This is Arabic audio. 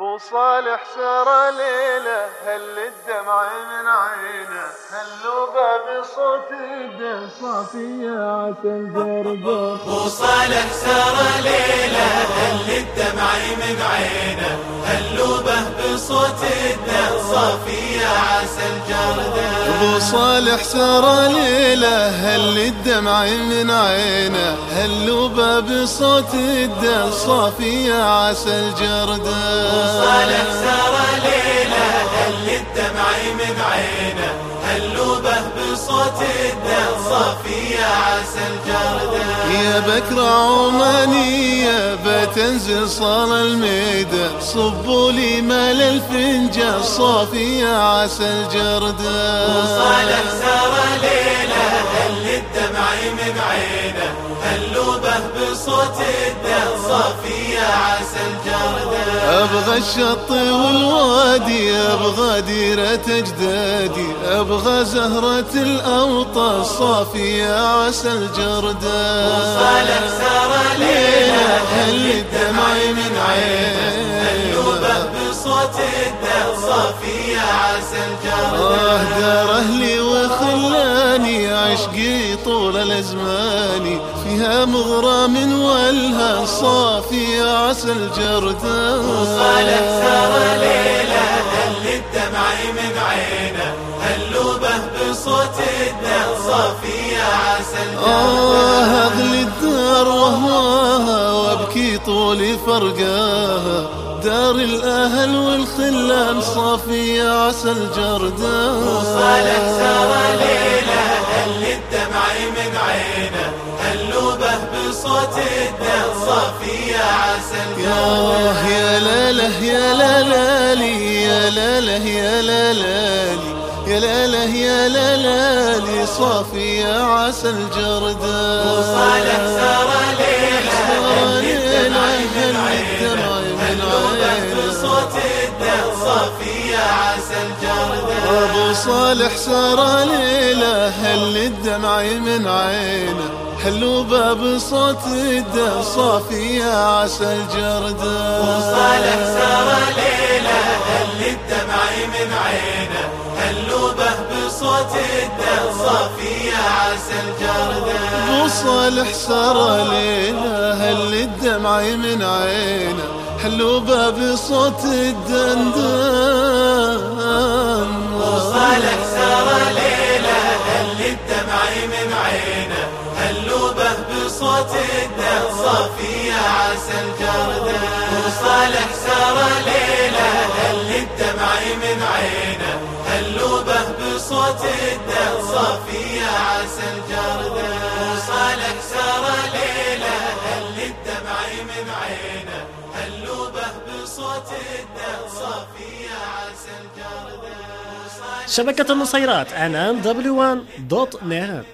أبو صالح سار ليلة هل الدمع من عينه؟ هلوبه بصوت يده صافية عسل دربه أبو صالح سار ليلة هل الدمع من عينه؟ هلوبه بصوت يده صافية عسل جرده أبو صالح سار ليلة هل الدمع من عينه؟ هلوبه بصوت يده صافية عسل جرده صالح سار ليلة هل الدمع من عينه؟ هلوبه بصوت الدم صافية عسل جردة يا بكرة عمانية بتنزل صال الميدة صبوا لي مال الفنجان صافية عسل جردة وصالح سار ليلة هل الدمع من عينه؟ هلوبه بصوت الدم صافية عسل جردة. أبغى الشط والوادي أبغى ديرة أجدادي أبغى زهرة الاوطى صافية عسل جردة. وصالح سار ليلة هل الدمع من عين هلوبه بصوت الدم صافية عسل جردة. آه دار أهلي وخلاني عشقي طول الأزمان فيها مغرم والها صافي عسل جردة وصالح سار ليلة هل الدمع من عينه؟ هلوبه بصوت الدم صافية عسل آه أغلي الدار وهواها وأبكي طول فرقاها دار الأهل والخلان صافي عسل جردة وصالح سار ليلة الدمع من عينه هلوبه بصوت الدم صافية عسل ياه يا لاله يا لالالي يا لاله يا لالالي يا لاله يا لالالي صافي يا عسل جردة وصالح سار ليلة أبو صالح سار ليلة هل الدمع من عينه؟ حلو باب صوت صافي يا عسل جردة وصالح سار ليلة هل الدمع من عينه؟ هلوبه بصوت الدم؟ صافية عسل جردة أبو صالح سار ليلة هل الدمع من عينه؟ حلو باب صوت الدندان. وصالح سار ليلة هل الدمع من عينه؟ هلوبه بصوت الدم صافية عسل جردة وصالح سار ليلة هل الدمع من عينه؟ هلوبه بصوت الدم صافية عسل جردة وصالح سار ليلة هل الدمع من عينه؟ شبكة النصيرات انام دبليو 1 دوت نت